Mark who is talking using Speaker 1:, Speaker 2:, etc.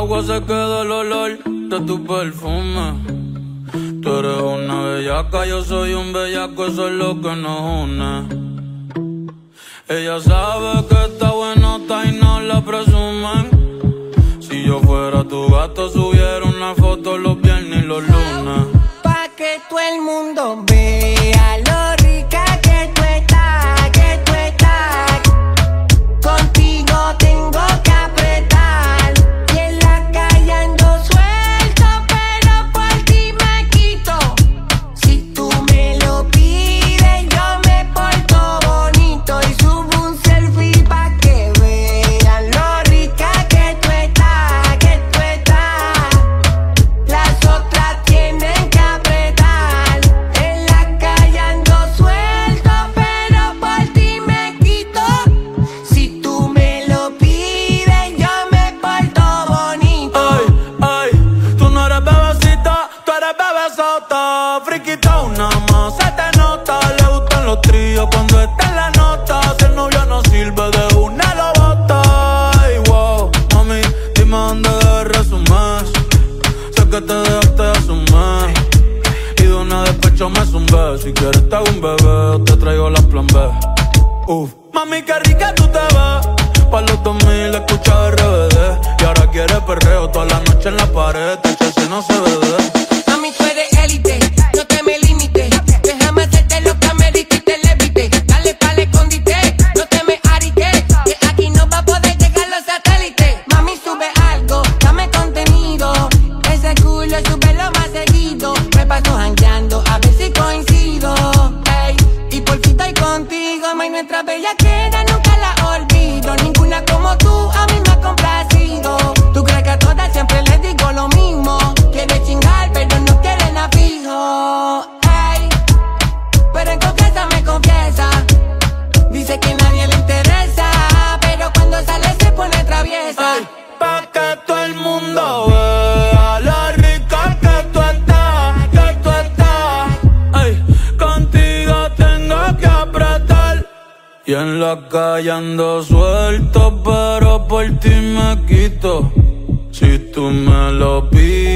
Speaker 1: se queda el olor de tu perfume. Tú eres una bellaca, yo soy un bellaco, eso es lo que nos une. Ella sabe que está buenota y no la presumen. Si yo fuera tu gato, subiera una foto los viernes y los lunes.
Speaker 2: Pa' que todo el mundo vea
Speaker 1: zumbé. Si quieres te hago un bebé te traigo la plan B. Uf. Mami, qué rica tú te ves. Pa' los 2000 escucha RBD. Y ahora quieres perreo toda la noche en la pared. Te si no se ve.
Speaker 2: Mami, tú eres nuestra bella queda, nunca la olvido. Ninguna como tú
Speaker 1: Y en la calle ando suelto, pero por ti me quito. Si tú me lo pides,